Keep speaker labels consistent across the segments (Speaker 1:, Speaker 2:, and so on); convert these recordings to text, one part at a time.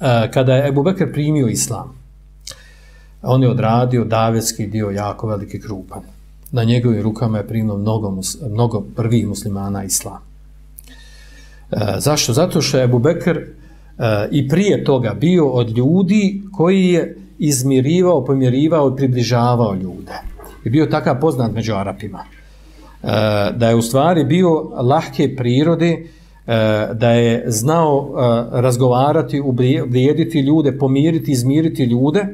Speaker 1: Eh, kada je Ebu Bekr primio islam, on je odradio davetski dio jako velike krupa. Na njegovim rukama je primio mnogo, mnogo prvih muslimana islam. E, zašto? Zato što je Ebu Bekr e, eh, i prije toga bio od ljudi koji je izmirivao, pomirivao i približavao ljude. I bio takav poznat među Arapima. E, da je u stvari bio lahke prirode, E, da je znao e, razgovarati, ubrijediti ljude, pomiriti, izmiriti ljude.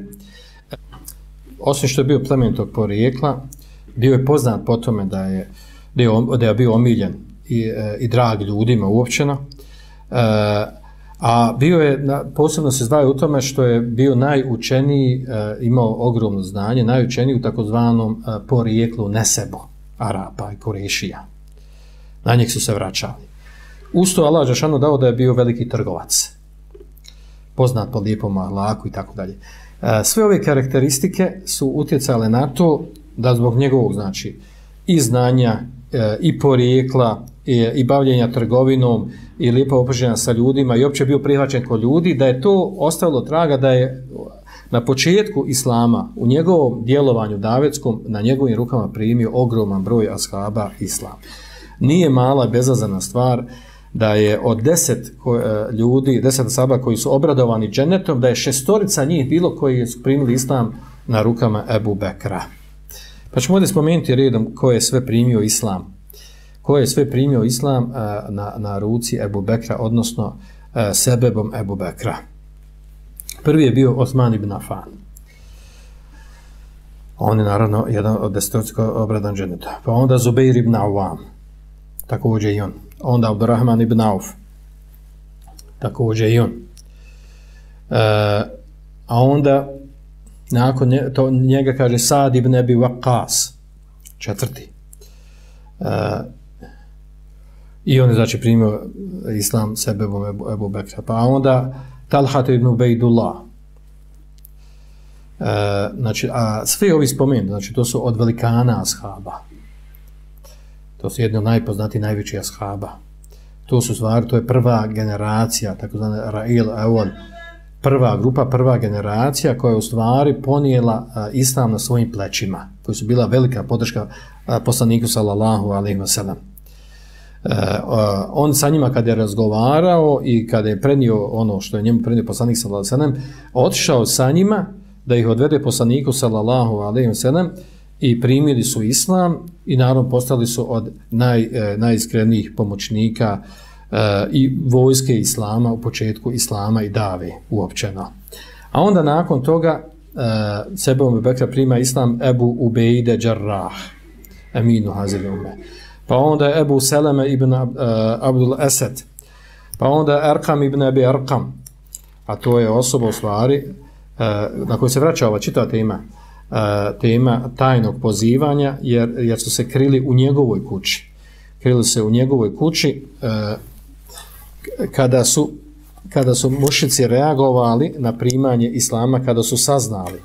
Speaker 1: Osim što je bio plemenitog porijekla, bio je poznat po tome da je, da je bio omiljen i, e, i drag ljudima uopćeno. A bio je, posebno se zvao u tome što je bio najučeniji, imao ogromno znanje, najučeniji u takozvanom porijeklu Nesebo, Arapa i Kurešija. Na njih su se vraćali. Usto Allah Žešanu dao da je bio veliki trgovac. Poznat po lijepom ahlaku i tako dalje. E, sve ove karakteristike su utjecale na to da zbog njegovog, znači, i znanja, e, i porijekla, i, i bavljenja trgovinom i lijepo opoženja sa ljudima i opće bio prihvaćen kod ljudi, da je to ostavilo traga da je na početku Islama, u njegovom djelovanju davetskom, na njegovim rukama primio ogroman broj ashaba Islam. Nije mala bezazana stvar da je od deset e, ljudi, deset saba koji su obradovani dženetom, da je šestorica njih bilo koji su primili Islam na rukama Ebu Bekra. Pa ćemo ovdje spomenuti redom ko je sve primio Islam ko je sve primio islam e, na, na ruci Ebu Bekra, odnosno e, sebebom Ebu Bekra. Prvi je bio Osman ibn Afan. On je naravno jedan od desetorcika obradan dženeta. Pa onda Zubeir ibn Awam. Također i on. Onda Abdurrahman ibn Auf. Također i on. E, a onda nakon nje, to, njega kaže Sad ibn Ebi Waqas. Četvrti. E, I on je znači primio islam sebebom Ebu, Ebu Bekra. Pa onda Talhat ibn Ubejdullah. E, znači, a sve ovi spomenu, znači to su od velikana ashaba. To su jedni od najpoznatijih najvećih ashaba. To su stvari, to je prva generacija, takozvane Ra'il Ewan, prva grupa, prva generacija koja je u stvari ponijela a, islam na svojim plećima, koji su bila velika podrška a, poslaniku sallallahu alaihi wa sallam. Uh, on sa njima kad je razgovarao i kada je prenio ono što je njemu prenio poslanik sallallahu alejhi ve sellem otišao sa njima da ih odvede poslaniku sallallahu alejhi ve sellem i primili su islam i naravno postali su od naj, e, najiskrenijih pomoćnika e, i vojske islama u početku islama i dave uopćeno. A onda nakon toga e, sebom Bekra prima islam Ebu Ubejde Đarrah, Aminu Hazili Ume. Pa onda Ebu Seleme ibn e, Abdul Esed, pa onda Erkam ibn Ebi Erkam, a to je osoba u stvari e, na kojoj se vraća ova čitava tema, tema tajnog pozivanja, jer, jer su se krili u njegovoj kući. Krili se u njegovoj kući kada su kada su mušici reagovali na primanje islama, kada su saznali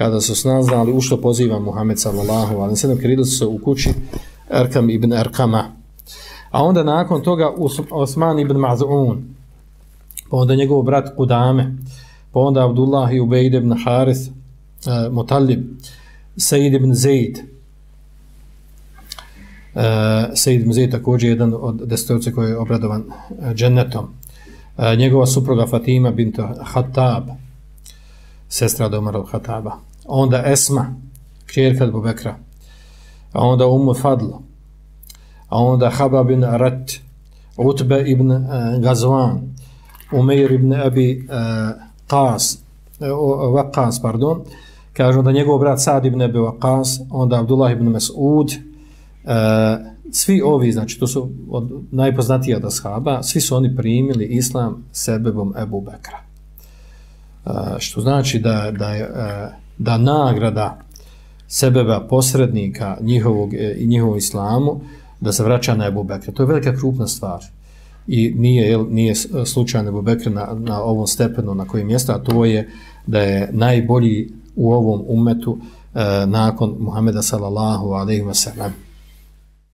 Speaker 1: kada su saznali u što poziva Muhammed sallallahu alaihi sallam, krili su se u kući Erkam ibn Erkama. A onda nakon toga Osman ibn Maz'un, pa onda njegov brat Kudame, pa onda Abdullah i Ubejd ibn Harith, Eh, uh, Mutalib, Sejid ibn Zaid, eh, uh, Sejid ibn Zaid također jedan od desetorice koji je obradovan uh, džennetom. Uh, njegova supruga Fatima bint Hatab, sestra od Omar al-Hataba. Onda Esma, kćerka od Bubekra, a onda Umu Fadl, a onda Haba bin Rat, Utbe ibn uh, Gazvan, Umeir ibn Abi uh, Qas, E, Waqas, pardon, kaže da njegov brat Sad ibn Abi Waqas, onda Abdullah ibn Mas'ud, uh, svi ovi, znači to su od najpoznatija od ashaba, svi su oni primili islam sebebom Ebu Bekra. Uh, što znači da, da, je, da nagrada sebeba posrednika njihovog i njihovom islamu da se vraća na Ebu Bekra. To je velika krupna stvar. I nije, nije slučajno Ebu Bekra na, na ovom stepenu na kojem mjesta, a to je da je najbolji u ovom umetu e, nakon Muhameda sallallahu alaihi ve sellem.